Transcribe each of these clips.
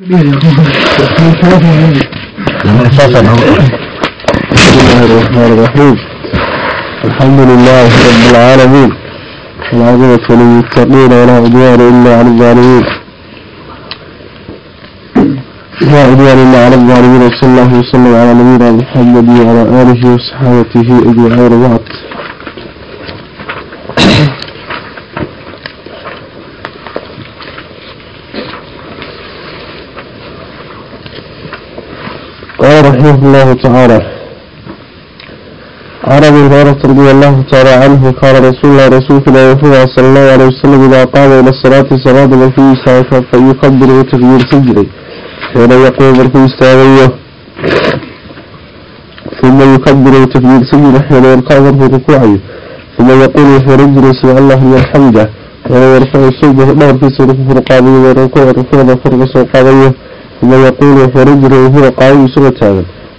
بسم الله الرحمن الرحيم. الحمد لله رب العالمين والعاقبة للمتقين ولا عدوان إلا على الظالمين. لا عدوان إلا على الظالمين وصلى الله وسلم على نبينا محمد وعلى آله وصحابته أجمعين. بعد قال رحمه الله تعالى. عن ابي رضي الله تعالى عنه قال رسول الله رسول الله وفوه صلى الله عليه وسلم إذا قام إلى الصلاة صلاة وفي ساعة فيكبر وتغيير سجري حين يقوم بركو استاغيه ثم يكبر وتغيير سجري حين يركع بركو ركوعه ثم يقول في رجل سمع الله حمده ولا يرفع الصوبه دور في سوره فرقابيه وركوع ركوع فرق سوقابيه ثم يقول في رجل وهو قائم سورة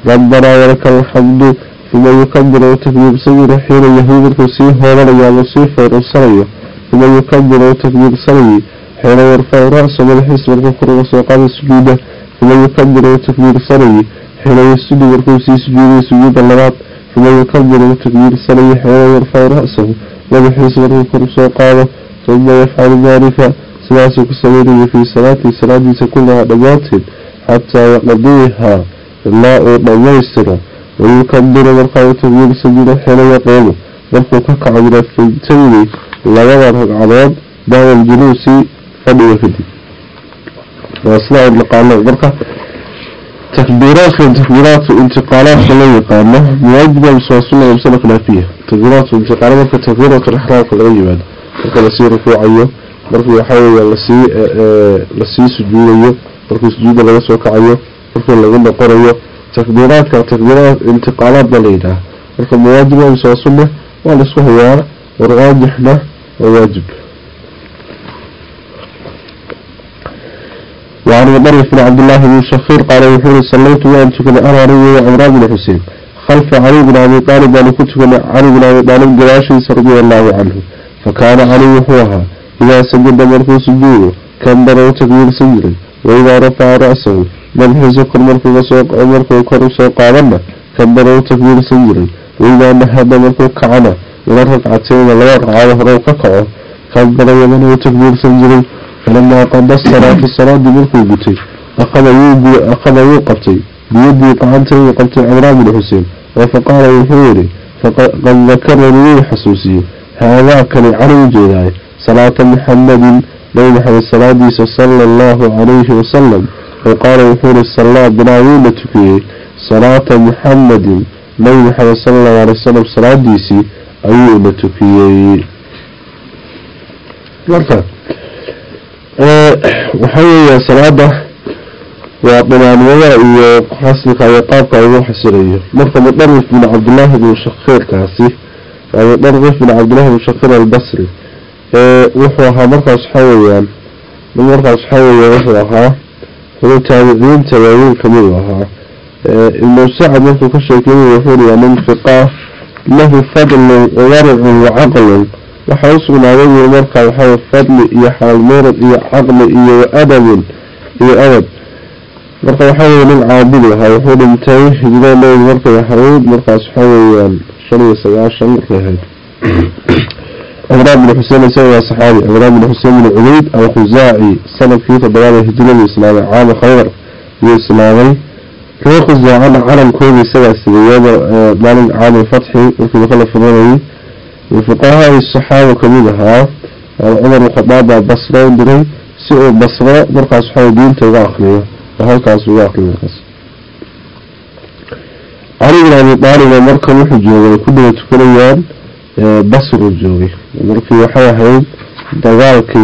ربنا ولك الحمد ثم يكبر وتكبير سير حين يهود الكسيه ورمي وصيف ورسلي ثم يكبر وتكبير سلي حين يرفع رأسه من الحس والكفر وسوقات السجودة ثم يكبر وتكبير سلي حين يسجد والكرسي سجود سجود اللغات. ثم يكبر وتكبير سلي حين يرفع رأسه من الحس والكفر وسوقاته ثم يفعل ذلك. سلاسك السميري في صلاة صلاة كلها دماتهم حتى يقضيها. لا دميستر ويكبر مرقى وتبير سجد حين يقوم. مرقى كقع من الثنتين لوضع العضاد دام الجلوس فضي وفدي وأصلاء اللقاء مرقى تكبيرات وانتقالات وانتقالات فلا يقامه مواجبة بسواس الله ومسألة خلافية تكبيرات وانتقالات مرقى تكبيرات الإحرام في الغيب هذا مرقى نسير ركوعيه markuu waxawey lasii lasii sujuudayo markuu sujuuda markuu lagu noqonayo takbiiraadka takbiiraad intiqaalaad baa layidhaha. Marka mawaajib mise waa sunna waa laisku hayaa warwaajixna waa waajib. وعن مطرف بن عبد الله بن شخير قال يقول صليت وأن تكن أنا رجل وعمران بن حسين خلف علي بن أبي طالب أن كنت علي بن أبي طالب جراشي رضي الله عنه فكان علي وحوها إذا سجد مركو سجوده كبر وتكبير سجده وإذا رفع رأسه منح سكر مركو سوق مركو كر سوق عمنا كبر وتكبير سجده وإذا نهب مركو كعنا ولا ركعتين ولا ركعة وهرو كقعه كبر يمن وتكبير سجده فلما قضى الصلاة الصلاة مركو بتي أخذ يوبي أخذ يوقفتي بيدي قعنتي وقفتي عمران بن حسين وفقال يحوري فقد ذكرني حسوسي. هذا كان علي جيلاي صلاة محمد نبي محمد صلاة صلى الله عليه وسلم وقال يقول الصلاة بناوين تكيه صلاة محمد نبي محمد صلى الله عليه وسلم صلاة ديسي أيون تكيه مركا وحوية صلاة وطبعا ويا حسنك وطابك أيوه حسرية. مركا مطرف من عبد الله بن شخير كاسي مطرف من عبد الله بن شخير البصري. وهو حمرك اصحابي من مرت اصحابي وراها كنت عايزين تبعين كمان ها الموسع ممكن كشكله يقول يا من فقا له فضل غير وعقل وحوص من عليه المركة وحوى فضل إيحى المرض إيحى عقل إيحى أدب إيحى أدب مركة وحوى من عابل وحوى المتاوح جدا من المركة وحوى المركة سبحانه وحوى شريسة وعشان عمران بن حسين يسوي صحابي عمران بن حسين بن عبيد أو خزاعي سنة في تدوان الهجرة الإسلامي عام خير الإسلامي كما خزاعي عالم كوبي سبع سنوات مالك عام الفتحي وفي دخل الفضاني وفقهاء الصحابة كميدها عمر الخطاب بصرة ودري سئوا بصرة مرقى صحابة دين تبقى أخلية وهل كان سبقى أخلية علي بن أبي طالب مركب وحجوه وكله تكون basru joogay مركي وحياهي دقالك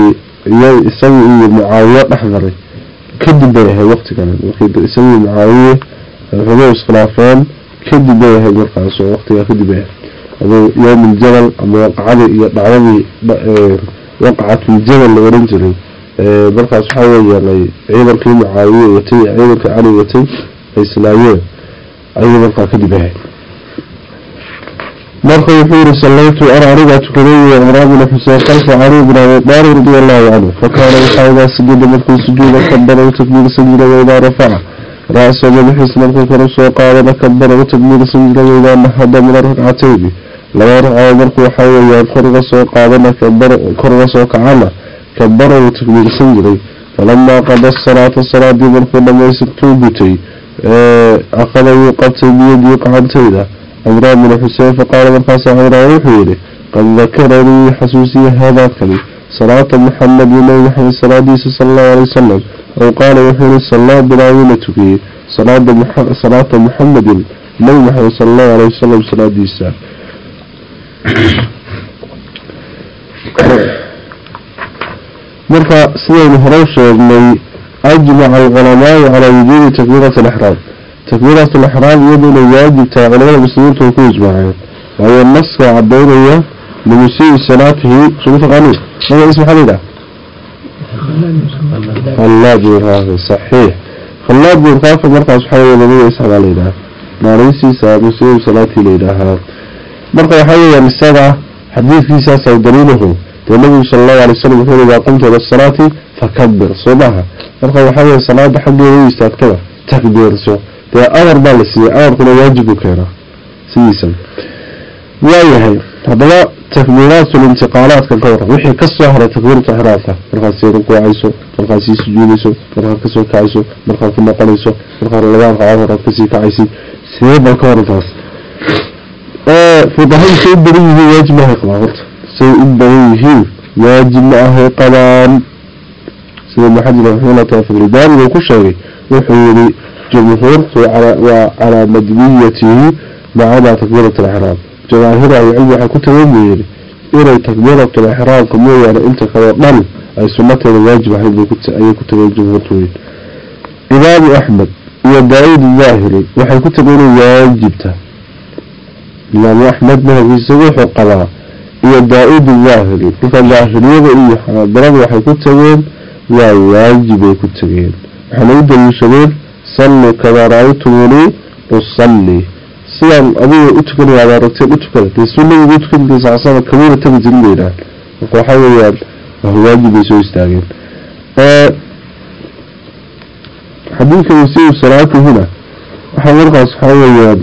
يسوي معاوية أحضري كدب بيها وقت كان مركي يسوي معاوية فلوس خلافان كدب بيها مركاسو وقت يأخذ بيها يوم الجبل وقع علي يطعني وقعت في الجبل الورنجري برفع حوالي يعني عيبك معاوية وتي يتي عيبك علي وتي أي سلايين أي مركا كدب بيها مرخ يقول صليت أنا أريد تكذي عمران بن حسين خلف أبي طالب رضي الله عنه. فكان يحاول سجد مرخ سجود كبر وتكبير سجد وإذا رفع رأسه بحس مرخ فرس وقال كبر وتكبير سجد وإذا نهض من الركعتين. لما رأى مرخ يحاول يقرغ وقال كبر كرغ وكعلى كبر وتكبير سجد فلما قضى الصلاة الصلاة دي مرخ لما يسكتوبتي أخذ يقبتي بيدي قعدتيده عمران بن حسين فقال مرخص عمران وحيره قد ذكرني حسوسي هذا كلي صلاة محمد بن محمد صلاة صلى الله عليه وسلم. أو قال وحيره صلاة بلاوينتك صلاة محمد صلاة محمد بن محمد صلى الله عليه وسلم صلاة ديسا مرخى سيد هروش من أجمع العلماء على وجود تكبيرة الإحرام. تكبيرة الإحرام يدل واجب تعليم المسلمين توكوز معه وهي النص عبدالله لمسيء صلاته شو تقاني هذا اسم حميدة خلاد بن رافع صحيح. خلاد بن رافع مرقى سبحانه النبي يسحب علينا ناريسي سامسيء صلاتي ليلها مرقى حيوة السبعة حديث في ساسة ودليله النبي صلى الله عليه وسلم يقول إذا قمت إلى الصلاة فكبر صباحا. مرقى حيوة صلاة حقه ويستاذ تكبير سو dee amar baa la siiyey amarkuna waajibu keenaa sidiisan. Waayahay haddaba takbiiraatul intiqaalaadka ka waran wixii ka soo haray takbiirta xiraadka markaad sii rukuucayso markaad sii sujuudayso markaad ka soo kacayso markaad ku noqonayso markaad qacaad horaad ka sii kacaysid sidee bal ka warantaas fuqahadu say u badan yihiin waajib maahay qabaan horta. Say u badan yihiin waajib ma ahay qabaan. Sida maxamed raximahullah taala fadlidaani uu ku sheegay wuxuu yidhi جمهورت وعلى مدنيته ما عدا تكبيرة الإحرام. جماهير العلم حكوت وميري إلى تكبيرة الإحرام كمية يعني أنت كوضل أي سنة الواجب أي كتب الجمهور طويل إمام أحمد وداود الظاهري وحي كتب واجبته إمام أحمد ما هو يسوي القضاء iyo daa-uud الظاهري ninka daahiriyada iyo xanaabilada waxay ku tageen waa waajibay ku tageen waxaana u daliishadeen salli kamaa raaytumuni usalli. Sidaan adiga u tukanayaa aragteen u tukada dee sunnadeeda u tukanaysa casaba kamuuna tagi jirin marka waxaa weeyaan ah, waajib bay soo istaageen. Xadiika wasiiru salaatihina waxaa markaas waxaa weeyaan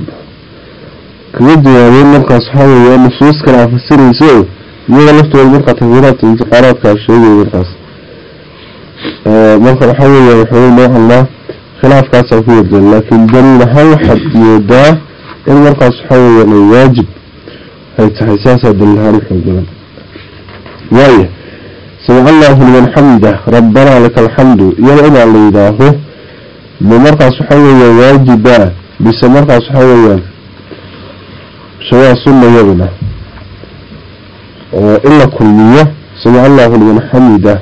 kaga jawaabeen markaas waxaa weeyaan nusuus kale a fasiraysa oo iyada laftooda markaa takbiiraadka intixaaraadkaa sheegaya markaas. Marka waxaa weeyaan waxawey noocan laa خلاف كاسا في الدين لكن دليل هل حد يدا إن مرقى صحوه يعني واجب. هاي تحساسة دليل هل حد وايه سمع الله لمن حمده. ربنا لك الحمد. يلعن على إله بمرقى صحوه واجبا بس مرقى صحوه شواء سنة يبنى وإلا كلية سمع الله لمن حمده.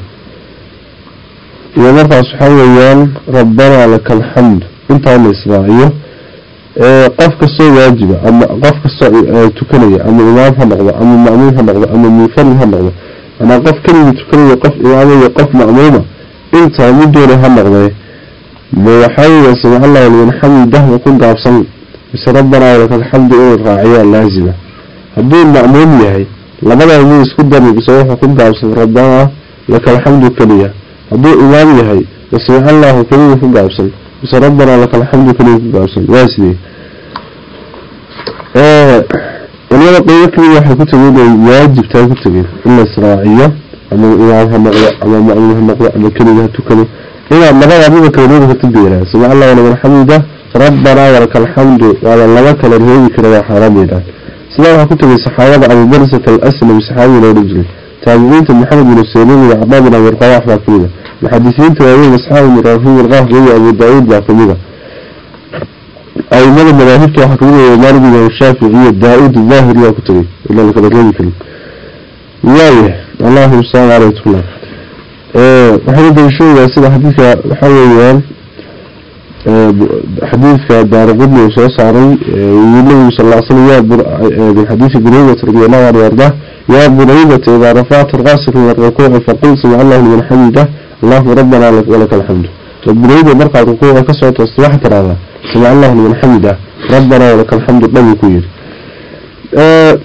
يا مرفع سبحانه ويان ربنا لك الحمد. انت عم اسرائيه آه، قفك الصو واجبة أما قفك الصو آه، تكنية أما امامها مغضة أما مأمينها مغضة أما ميفرها مغضة أنا قف كلمة تكنية قف امامة وقف مأمومة انت عم دورها مغضة موحي واسم الله ولي الحمد ده وكن قابصان بس ربنا لك الحمد أو الرعية اللازمة هدون مأمومي هاي لما لا يميز كدامي بسوحة كن قابصان ربنا لك الحمد كليه hadduu imaam yahay wasamic allahu keliya ku gaabsan mise rabbanaa laka alxamdu keliya ku gaabsan waa sidee? Culimada qeybo keliya waxay ku tageen inay waajibtaa ku tageen in la israaciyo ama imaam ha noqdo ama ma'muum ha noqdo ama keliga ha tukado. Inaad labada adiga kala reebi bay yidhaha samic allahu liman xamida rabbanaa walaka alxamdu waaba laba kala reebi kara waa xaaraan yidhaha sidaa waxaa ku tegay saxaabada abubarsat al-aslam saxaabi loo dhan jiray. Taabiciinta maxamed bin useymin iyo cabaa bin abi rawax baa kamida الحديثين تواهين أصحاب المتعرفين الغاف جوي أبو داود جعفلية أي مدى مراهبك وحكمين ومارد من هي داود الظاهر يا كتري إلا لك بطلين كلم الله الله والسلام عليكم الله. وحديث الشيء يسير حديثك حوالي آه، حديثك دار قدنا وصول صاري يقول صلى الله عليه وسلم بالحديث آه، بنيمة رضي الله عنه يا بنيمة إذا رفعت الغاسق من الركوع فقل سمع الله من حمده. اللهم ربنا لك ولك الحمد تبريد مرقى ركوع كسوة الصباح تراها سمع الله من حمده ربنا ولك الحمد لم يكير أه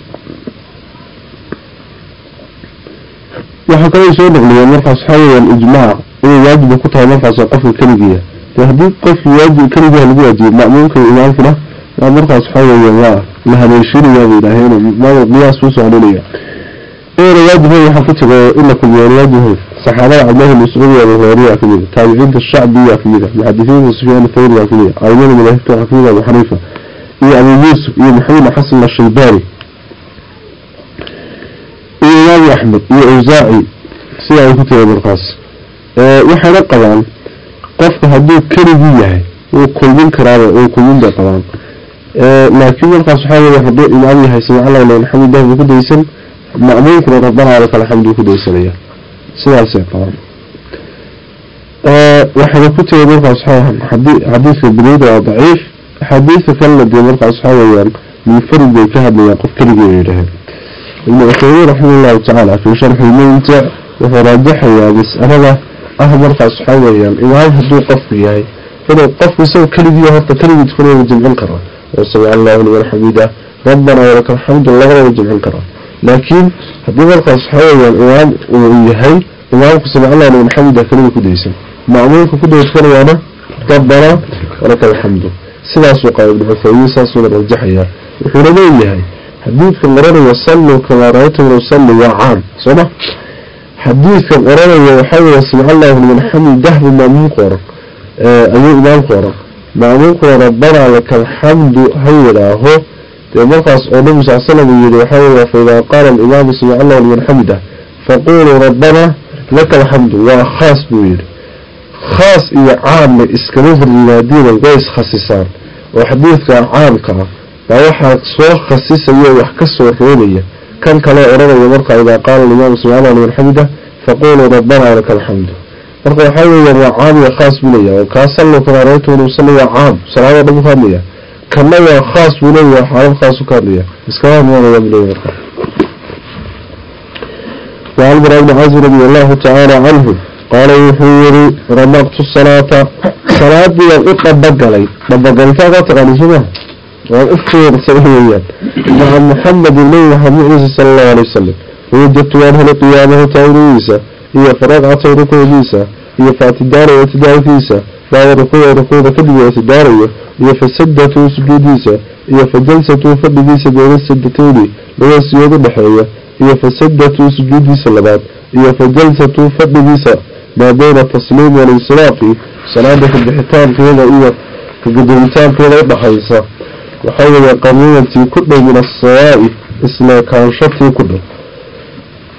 وحكاية سوى نغلية مرقى صحية الإجماع إنه واجب كتها مرقى صقف الكلبية يهديك قف واجب الكلبية لواجب مأمون كالإمام فله لا مرقى صحية الله لها ليشير يا بيلا هنا ما يصوص علينا إيه رواجبه يحفتك إلا كل رواجبه صحابة عبد الله بن مسعود وأبو كبيرة تابعين الشعبية كبيرة محدثين سفيان الثوري كبيرة أيمن بن هفتة كبيرة أبو حنيفة. إيه أبو يوسف. إيه محمد حسن الشيباني إيه إمام أحمد. إيه أوزاعي. سيئة كتير بالقاس إيه وحنا طبعا. قفك هدو كريبية وكل من كرامة. وكل من ده طبعا. إيه لكن القاس حاول هدو إمامي هاي سمع الله ولو الحمد لله بكده يسن مأمونكنا ربنا لك الحمد سياسة طبعا. أه وحنا كنت مرقى أصحابها حديث البنيدة ضعيف. حديث لدي مرقى أصحابها يعني من فرد بيكهد من يقف كرقي إليه. ابن أخيري رحمه الله تعالى في شرح الممتع وفراجح يا مسألة أهل مرقى أصحابها يعني إمام هدو قفي يعني فلو قفي سوى كرقي هرطة كرقي تكون يجمع القرى وسمع الله حميده ربنا ولك الحمد لله ويجمع لكن هدي مرقى أصحابها الإمام ويهي إمامك سمع الله لمن حمده كلمة كديسا معمولك كده يتكلم أنا ربنا ولك الحمد. سلاس وقال ابن عثيمين سلاس وقال الجحية. وحنا ليه حديث القرآن يصلوا كما رأيتم يصلوا وعام صح حديث القرآن يحاول سمع الله لمن حمده بمعمول قرى أي إمام قرى معمول قرى ربنا لك الحمد هيدا هو مرقص النبي صلى الله عليه وسلم فإذا قال الإمام سمع الله لمن حمده فقولوا ربنا لك الحمد وخاص بوير خاص إيا عام إسكنوفر الذين القيس خصيصان وحديثك عامك ووحا سوى خصيصة وحكسوا الرولية كان كلا أرغى يمرقى إذا قال الإمام سمع الله لمن حمده فقولوا ربنا لك الحمد مرقى يحاول يبقى عام خاص بليا وكاسلوا كما رأيته ونسلوا عام سلامة بمخامية كما هو خاص بليا وحرام خاص كارليا إسكنوفر الله بليا وعن براء بن عازم رضي الله تعالى عنه قال يحيري رمقت الصلاة صلاة دي الإقى بقلي بقلي فقط غني شبه وأفتر سبحانه مع محمد بن محمد صلى الله عليه وسلم ووجدت أنه قيامه توريسة هي فرقعة ركوعيسة هي فاتدار واتدار فيسة بعد ركوع ركوع كدوة واتدارية هي فسدة سجوديسة هي فجلسة فرديسة بين السدتين لو السيود بحرية هي فسدة سجودي سلبات هي فجلسة فرديسة ما بين التسليم والانصراف. صلاة البحتان في هذا إيه كقدرتان في هذا بحيصة وحول قانونة كل من الصواء اسمها كان شرطي كله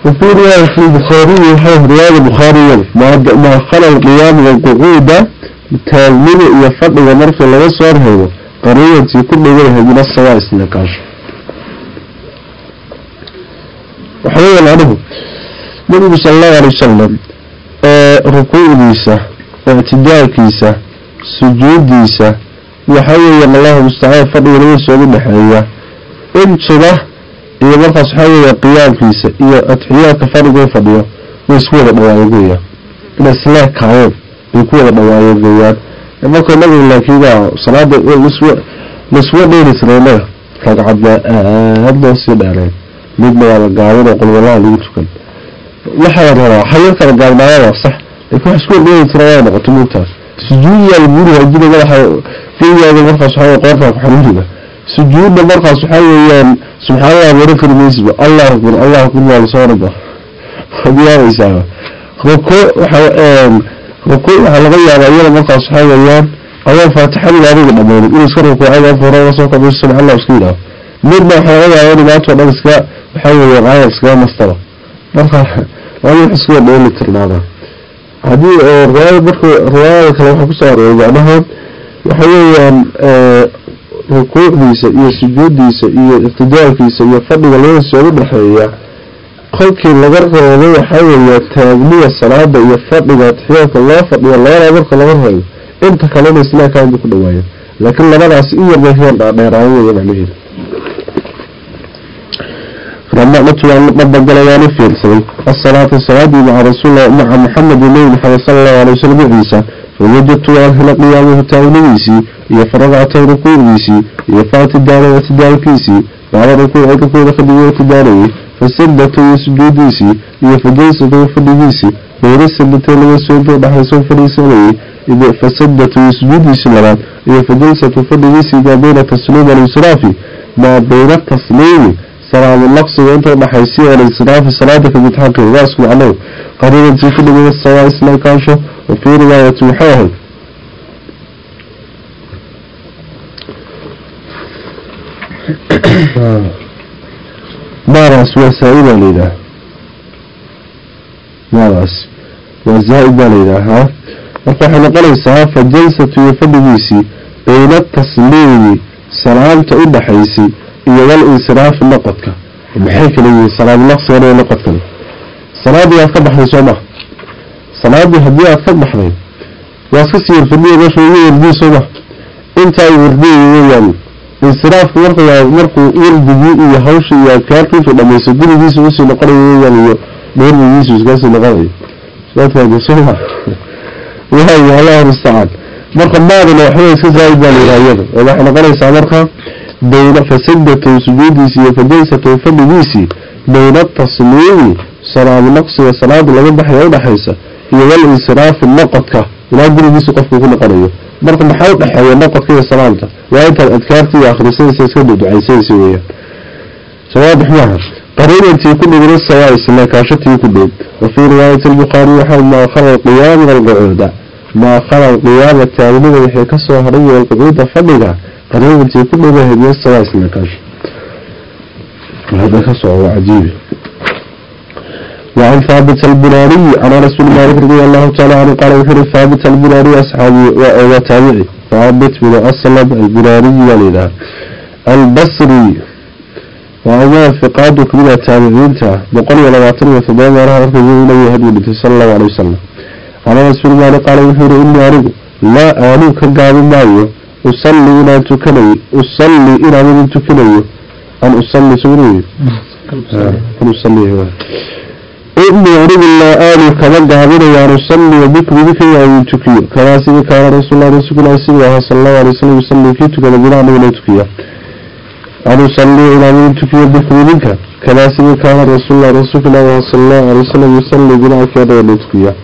وفي رواية البخاري وحيه رواية البخاري ما خلى القيام والقعود taagnida iyo fadhiga markii laga soo reebo qariyatii ku dhawanahay min asawa isla kaasho. Anigu nabigu sala allahu alay wasalam ee rukuucdiisa ictidaalkiisa sujuuddiisa waxa weeyaan allahu mustacaan fadhiga labadiisa ugu dhexeeya intuba iyo markaas waxaa weeya qiyaamkiisa iyo adxiyaadka fadhiga fadhiyo way isku wada dhawaayeen weya isleekaayeen الله كذا صلاة نسوة دين إسرائيل فقعد هذا سيد عليه midna waa la gaabin oo qulwalaha lagu tukan waxaa la rabaa xayar kala gaabnaaya waa sax laakiin wax isku ordheeli tira waa noqoto mugtaas sujuudiyaa laguuri hajina madaxa geygaaga markaas waxaa qoortaa ku xanuuniga sujuudna markaas waxaa weeyaan subxaanallah mara kari maysiba allah akbar allah akbar waa lasoo raba hadiyaabaysaa ruku waxa ruku waxaa وكل هالغي على أيام مرت صحيح الله. أو فاتح الله عليك الأمور. إن سكروا في عيدا فورا وصوك بيسل على أسكيلا من ما حرق على أيام مرت أصحاب الله بحاول يرعى أسكا مسترا مرقا وأنا أسكيلا بأول الترنا هذا هذه الرواية مرقا الرواية كلا وحكو صار يعني أنها وحيويا ركوع ديسا إيا سجود ديسا إيا اقتدار كيسا إيا فرد غلوية سعود بحيويا qolkii laga reebay waxaa weeye taagniya salaada iyo fadhiga taxiyaadka loo fadhiyo labadaa marka laga reeyo inta kalena islaamkaan buu ku dhawaaya laakiin labadaas in yar bay reen dhaadheeraayo weeye macnaheedu ramacnatu waan dhabagalay waan u fiirsaday. Asalaatu salaadii maca rasuulla maca maxamed nabi nebi maxamed sala allahu alay wasalam maciisa fawajadtu waan hela qiyaamuhu taagnidiisii iyo faragcatayni quudiisii iyo faatidaalatidaankiisii وعلى ركوع كفر رخدي وفداري فسلة يسجوديسي يفجيس ذو فديسي غير سلة لو سوبر بحر سو فريسي إذا فسلة يسجوديسي لرد يفجيس ذو فديسي إذا بين تسليم الإسرافي ما بين التسليم صلاة اللقص وأنت بحيسي على الإسراف صلاة في متحق الغاس وعلو قريبا في كل من الصلاة اسم الكاشة وفي رواية محاهم kaansho wafii riwaayati waxay ahayd maadaas waa saa-ida layidhaah maadaas waa zaa-id baa layidhaahaa marka waxay noqonaysaa fa jalsatu iyo fadhigiisii bayna tasliimi salaamta u dhaxaysay iyo wal insiraafi noqodka maxay kala yihiin salaam naqsigan iyo noqodkan salaadii انصراف ورقه مركو اير دبي يا هوش يا كارتي في دمي سدري دي سو سي نقري يعني دور دي سو سكاس نقري شوف هذا سوما وهي على الصعد مركو ما بلا حي سي زي قال يغير ولا إحنا قري سامرك دولة فسدة سجود سي فدنسة وفد دي سي دولة صلاة النقص وصلاة الأمر بحيانا حيسا هي والانصراف النقط النقطة gurigiisa qofku ku noqonayo marka maxaa udhexeeya noqodka iyo salaamta waa intaad adkaarta iyo akhrisanaysa iska duducaysanaysa weeyaan sawaadix maaha qariinantii ku dhigna sawaa isleekaashatii ku dhow wafii riwaayati albukhaari waxaa maa khala alqiyaama alqucuuda maa khala alqiyaama taagnida waxay kasoo haray alqucuuda fadhiga qariinantii ku dhowahediya sawaa isleekaasho hada ka soco waa cajiibi وعن ثابت البناني عن انس بن مالك رضي الله تعالى عنه قال وحر ثابت البناني اصحابي وتابعي. ثابت بن أسلم البناني ولده البصري وأما فقاد كبيرة تابعين تا بقول ولا واتر وثمان مرة أركض إليه هدي النبي صلى الله عليه وسلم. على رسول الله قال وحر إني أريد لا أعلم كقاب معي. أصلي إلى تكني. أصلي إلى من تكني. أن أصلي سوري. أن أصلي إني أريد لا آل كما قابل يا رسولي وبك بك يا تكي كما كان رسول الله رسول الله صلى الله عليه وسلم يصلي كي تكي لبنا من تكيه أن أصلي إلى من تكي بك منك. كما كان رسول الله رسول الله صلى الله عليه وسلم يصلي بنا كي من تكيه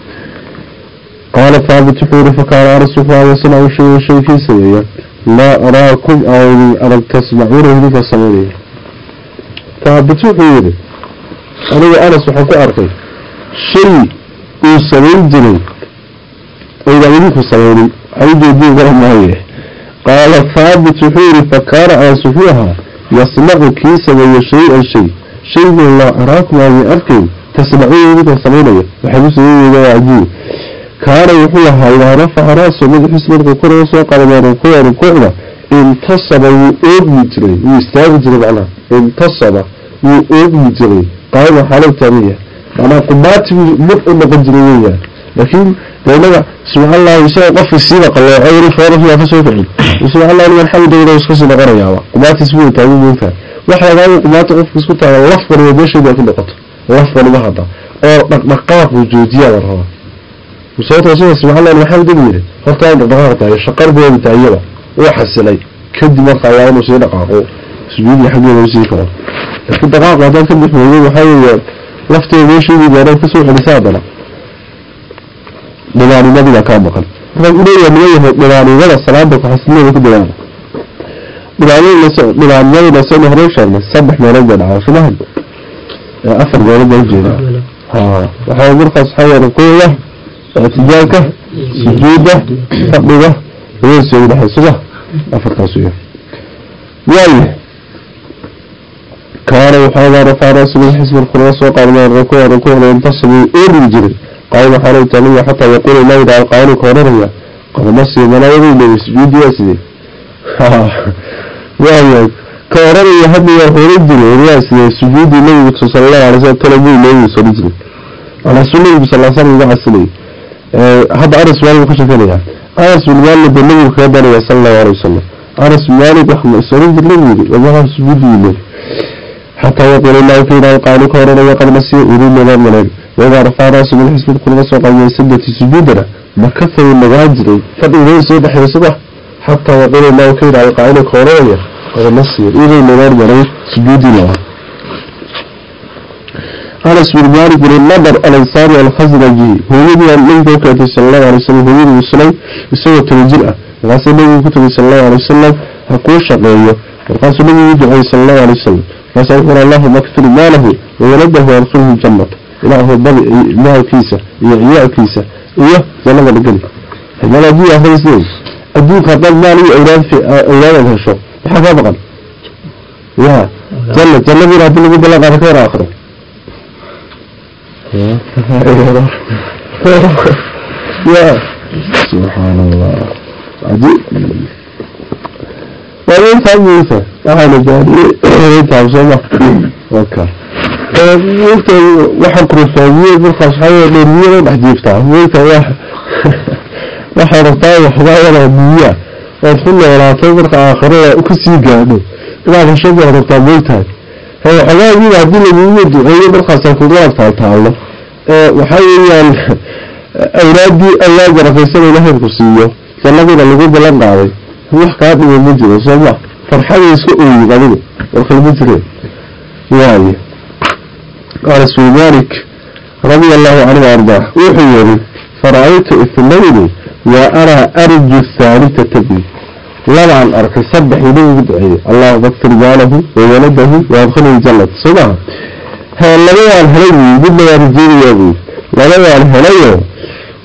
قال ثابت حور فكان رسول الله يصنع شيء شيء في سبيل لا أراكم أو أن تسمعون هذه السماوية ثابت حور أنا أنا سبحانك أركي شيء يسمين جري إذا منك سمين عيد يدي غير ماهي قال فاب تحيري فكار عن سفوها يصنق كيسا من شيء الشيء شيء من الله أراك ماهي أركي تسمعين منك سمين وحبس من كار يحيها إذا رفع رأسه من حسن من قرى على قال من ركوع ركوعنا انتصب يؤمن جري يستاذ جري معنا انتصب يؤمن جري qaayim waxaa loo taabiciya maanaa qubaati mud u noqon jiray weeyaan laakiin daynaga subxaan allah isaga qofki siiba qaloocay inuu foorafyaa ka soo kicin subxan allah ni alxamdu ilaw iska sii noqonayaaba qubaatiis way taagan weyntaa wax lagaa in qofka isku taagan laf waliba meesheedu ay ku noqoto. Laf waliba hadda. Oo dhaqdhaqaaqu joojiyaa la rabaa sababtoo sida subxan allah maxamed uu yidhi horta aan dhaqdhaqaaq taayo shaqar booda taayaba uu xasilay. Kadib markaa waa inuu sii dhaqaaqo. سجودي حاجة لوسيقى لكن دقاق عدان كم يخبرون وحاولوا لفتوا ويشوا ويباروا فسوا حلسابنا دلاني ما بلا كان بخل فقال إليه يا مليه دلاني ولا الصلاة بك حسنين وكو دلاني دلاني دلاني ولا سوء مهرين شعرنا سبح مرجع العاشر مهل أفر مرجع الجيرة وحاول مرفع صحية رقوية اعتجاكة سجودة تقبضة ويسوا ويحسوا أفر تصوير Yeah. qaala waxoogaa rafaa ra'sahu xisbi al-qurba soo qaadmay rukuuc rukuucda intasaba uu rug jiray qaala xaray taliya xataa yaquulu la yidhaha qaalu ka oranaya qad nasiya malaayadu leeyahay sujuudi waa sidee? Waayahay ka oranaya hadda jiray waa sidee? Sujuudi nabigu sallallahu alayhi wasallam talabuu nabigu soo jiray. Ala sunnadu sallallahu alayhi wasallam aslay hadda aras waa ku sheekanaya aras bin malik ka daraya sallallahu alayhi wasallam. Aras malik waxa soo jiray nabigu waa sujuudi nabigu حتى يقول الله فينا قالوا كورنا وقد نسي أولي لنا ملك وإذا رفع رأسه من حسب كل نسوة قال سدة سجودنا. makasay nagaajirey fadhigay soo dhexaysada xataa yaqul illahu ka yidhahda qaacida kooraya oo nasiir inay nagaan maray sujuudi lahaa أنس بن مالك بن النضر الأنصاري الخزرجي. هو يدي النبي كتب صلى الله عليه وسلم. هو يدي وسلم يسوي تنجلة وقاس النبي كتب صلى الله عليه وسلم. هكو شقيه وقاس النبي يدعي صلى الله عليه وسلم فسأقول اللهم أكثر ماله وولده ويدخله الجنة إله هو بضي إله كيسة إياه كيسة إياه جنة القلب هذا دي أهل سنين أدوك هذا مالي أولاد في أولاد الهشو حفا بقل يا جنة جنة بيرا هدي لقد بلغ على خير آخر يا. سبحان الله. عجيب. وين فهميسة أنا جاري تعب سما وكا وقت واحد كروفاوية مرخص حاجة للمية ما حجيبتها وقت واحد واحد رطاية وحضايا للمية وادخل ولا تنظر آخرية وكسي قانو إلا فشبه رطا مويتها هو حضايا للمية دعية مرخص كدوات فالتها الله وحاول أولادي أولاد رفيسان إلهي الكرسية فالنبي للقود بلان قاضي روح قادم المجرى سمع فرحان يسوء يغلل روح المجرى يعني رسول مالك رضي الله عنه وارضاه روحي يري فرأيت الثنين وأرى أرج الثالثة تبي لبعا أرخي صبح يدوه بدعي الله أكبر ماله وولده وأدخل الجلة سمع هل لبعا الهلي يبنى يرجيه يبي لبعا الهلي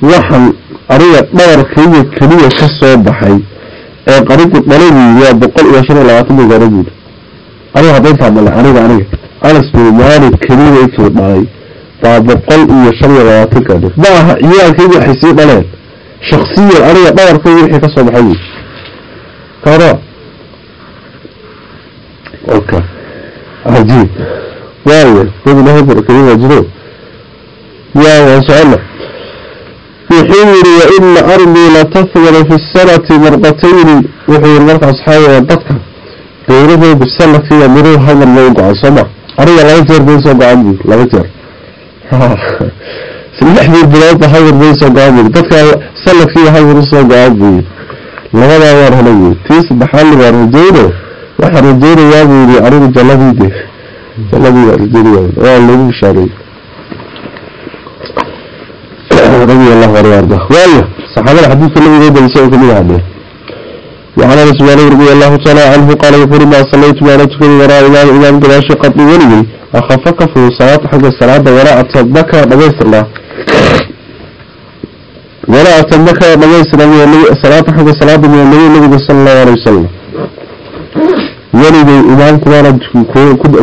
وحن أريد مركي كبير شخص وضحي ee qaribu dhalay waa boqol iyo shan iyo labaatan buuli aniga haddayntaa male aniga aniga. Anas bin maalik keliya intuu dhalay. Baa boqol iyo shan iyo labaatan gaadha ma aha ciyaalkaygi waxay sii dhaleen. Shaksiyan aniga dhabarkaygi wixii ka soo baxay buuli karo oka cajiib. Waaye dad ilahay barakeyey waa jiro. Yaa waan socona وحير وإن أرضي لتثمر في السنة مرقتين وحير مرقى أصحابي وضدك دورده بالسنة فيها مروه هذا الموقع سمع. أريد لا يجر بين سوق عندي لا يجر سمح لي البلاد هذا بين سوق عندي ضدك سنة فيها هذا سوق عندي لغدا وار هلوي تيس بحال وار رجينه وحر رجينه يا بيدي أريد جلبي دي جلبي رجينه يا اللي رضي الله عنه وأرضاه. والله صحابة الحديث يبدأ يسوي كل هذا وعن أنس مالك رضي الله تعالى عنه قال يقول ما صليت ما نتكن وراء إمام إمام قراشي قبل ولي. أخفك في صلاة حق الصلاة وراء أتصدك نبيس الله وراء أتصدك نبيس الله صلاة حق الصلاة من النبي صلى الله عليه وسلم. ولي إمام كمان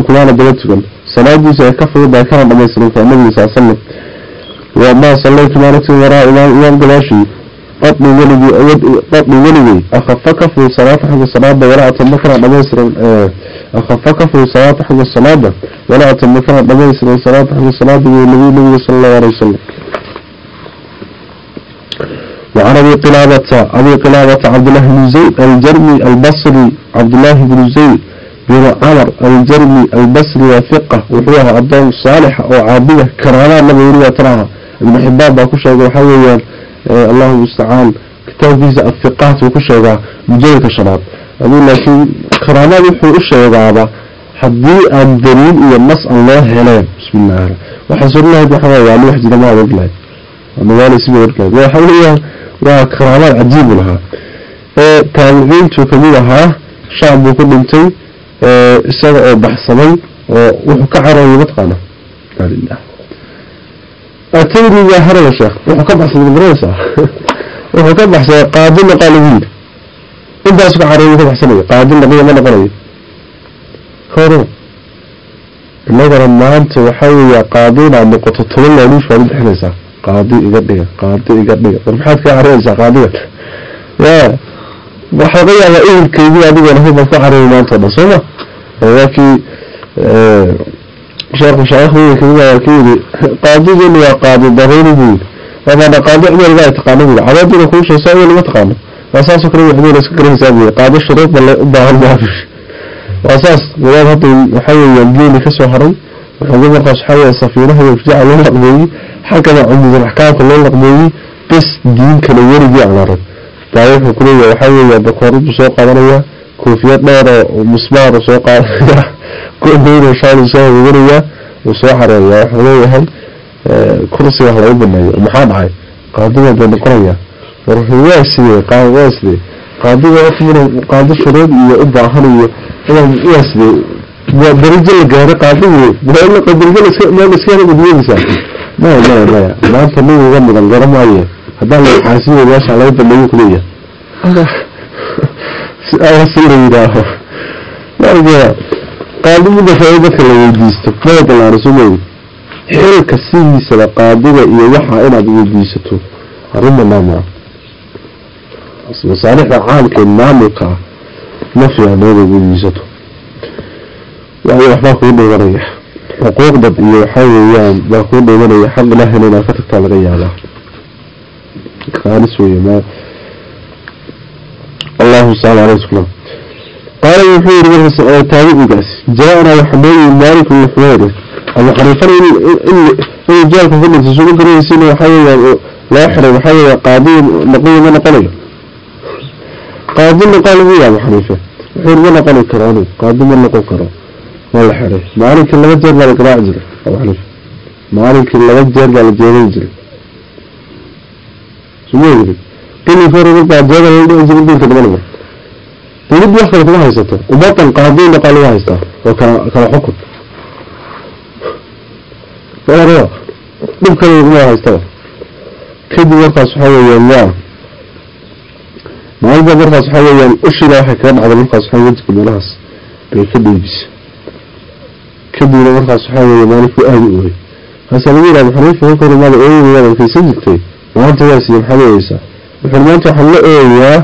كمان دلتكم صلاة دي سيكفر باكرا نبيس الله النبي صلى الله عليه وسلم. وما صليت مالك وراء إمام قلاشي قطني ولدي قطني ولدي. أخفك في صلاة حق الصلاة ولا أتمكن بميسر أخفك في صلاة حق الصلاة ولا أتمكن بميسر صلاة حق الصلاة والنبي النبي صلى الله عليه وسلم. وعن أبي قلابة أبي قلابة عبد الله بن زيد الجرمي البصري. عبد الله بن زيد بن عمر الجرمي البصري وثقة وحوها عبدالله الصالح وعابدة كرهنا النبي يريد تراها ابن حباب باكوشا وحويا آه الله المستعان كتاب فيزا الثقات وكوشا مجلد الشباب أقول لكن كرهنا وحو الشيء هذا حدي الدليل إلى النص الله هلان بسم الله وحصل الله بحواه يعني واحد ما ورقلاه الموالي سبي ورقلاه وحويا وكرهنا عجيب لها تابعين تكملها شعب وكل انتي isaga oo baxsaday oo wuxuu ka harada sheekh wuxuu ka baxsaday magaraysaa wuxuu ka baxsaday qaadi noqaa lagu yidhi intaas ka carooyay ka baxsanaya qaadi noqoya ma noqonayo. Koro innagana maanta waxaa weeyaa qaadi inaad noqoto toban laaluush baad u bixinaysaa qaadi iga dhiga qaadi iga dhiga. War maxaad kaa carooyaysaa qaadiga? Ya waxaa laga yaabaa ehelkeydii adigoo lahayd baan ku carooyay maanta dhan sooma waa شرح شرحه كذا وكذا قاضي جل وقاضي ضرير بول وهذا قاضي عمر لا يتقانه بول عبد الله خوش يساوي لا يتقانه وأساس سكر يحمي له سكر يساوي قاضي الشروط بل بعض ما فيش وأساس مراد هذا حي يجيل كسو حرم وحجم القص حي الصفيرة هي وفجع الله قبوي حكم عند الأحكام كل الله قبوي بس دين كان يرجع على رب. تعرف كل واحد يا بكرد وسوق كوفيات نارا ومسمار وسوق عربية كل دين وشان وسوق غرية وسوق عربية وحلوية هل آه، كرسي وحلوية بنية ومحام عاي قادمة بين قرية ورحوية سيدي قادمة سيدي قادمة أكبر قادمة شرود إيا أبا أهلية إلا إيا سيدي ودرجة لقاري قادمة بلا إلا قادمة ما نسيانة بديه إسا ما ما ما ما أنت مو غمضا غرم عاية هذا اللي حاسين وياش على يد المليوك ليه iska hada gudiyadiisa maya maya maya maanta nin uga mudan gara maaye haddaan la xaasiyo meesha laga baneeyo kuleeyahay si la yidhaaho marka qaadimada faa dadka la weydiisto maya balaana sumay xilka sidiisaba qaadiga iyo waxaa inaad weydiisato arrin banaan maa masaalixda caamka ee maamulka ah ma fiicna الله تعالى عليه وسلم قال يحيي الرسل تابعي قاس جاءنا وحبيبي مالك وحويرك أبو حنيفة إن جاءك فلن تسوق قريب سنة وحيوة لا يحرم وحيوة قاضي نقول من قليل قاضي قال هو أبو حنيفة وحير من قليل كراني قاضي من نقول كراني ولا حرم مالك اللي وجه الله لك راعجل أبو حنيفة مالك اللي وجه الله لك جيري جري سمو يجري dowlad wax kale kuma haysato ubadan qaadiin dhaqaa lagu haystaa oo kala xukun dhib kale laguma haystaa kadib markaas waxaa weeyaan yaa maalba markaas waxaa weeyaan ushila waxay kaga dhacday markaas waxaa wejka meelahaas bay ka dhiibisa kadibna markaas waxaa weeya maalikuu aadi ooyey hase lagu yidhaha maxaniifa marka hore maada ooyinayaan arkaysan jirtay maanta yaas iyo maxaad wuxuu maanta waxaan la ooyayaa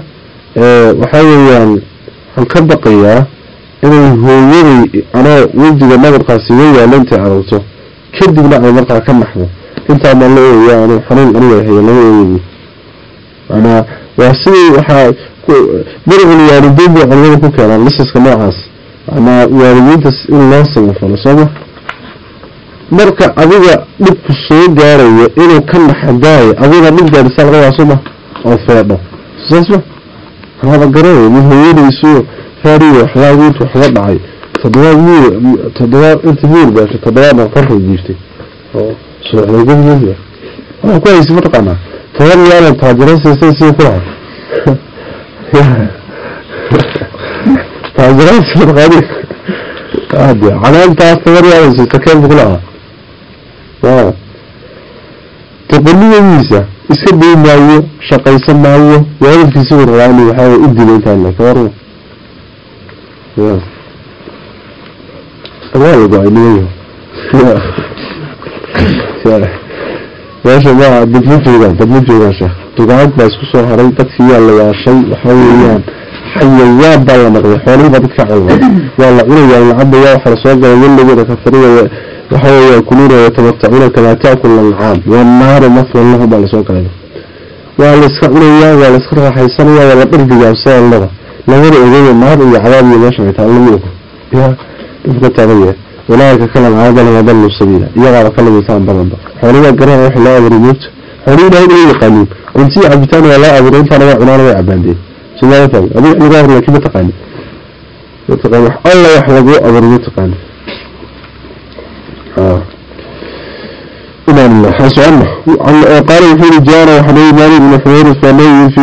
waxaa weeyaan waxaan ka baqayaa inay hooyaday anoo wejiga nabarkaasi iga yaalla intay aragto. Kadibna ay markaa ka naxdo intaa maan la ooyaya anu xanuun aniga haya lama ooyay manaa waa sidii waxaa darcul waalidiin bay culimada ku keenaan lisaska noocaas. Manaa waalidiinta in loo samafalo sooma marka adiga dhibku soo gaarayo inuu ka naxadaayo adiga dhib gaadhisaa laga yaa soma oo feedho saasma haba garanay min hooyadiisu faariyo waxbaa wiilka waxba dhacay toddobaad miir toddobaad inta miir gaashay toddobaadna korka jiiftay oo suuxday gabgabya waxaa ku haysa mataqaanaa toban yaalan taajiraysiisa sii ku laha taajiraysi mataqaani hade canaantaas toban yaalan siista keenbu ku lahaa iska day maayo shaqaysan maayo waalidkiisa uu rabaa inuu waxaa u dilo intaa le ka warma waa la go-ay nimayo meesha ma dad ma joogaan dad ma joogaan sheekh dugaag baa isku soo haray dadkii yaa la yaashay waxaa weeyaan xayawaan baa la naqday xoolihii waxawey kunuuna yatamatacuna kamaa taakul lancaam wanaaru malan lahu baa la soo galay waa layska cunaya waa layska raaxaysanaya waa la dhardigaabsaa allada lagana ogeeya naar iyo cadaab iyo meesha ay taa lagu og dhibka taagaya walaaika kalan caada lama dallu sabiila iyagaaba ka lamitaan badanba xooladaa garana waxa loo abuuray moogta xoolihii ilahay inay yaqaaniin cuntii cabitaan waa loo abuuray intaana waa cunaan waa cabaandeen somaala taagay adiga lagaa hor laakiin mataqaani mataqaani alla wax laguu abuuray mataqaani سؤالنا قال وحيد جانا وحنين مالي بن حويرث فنين في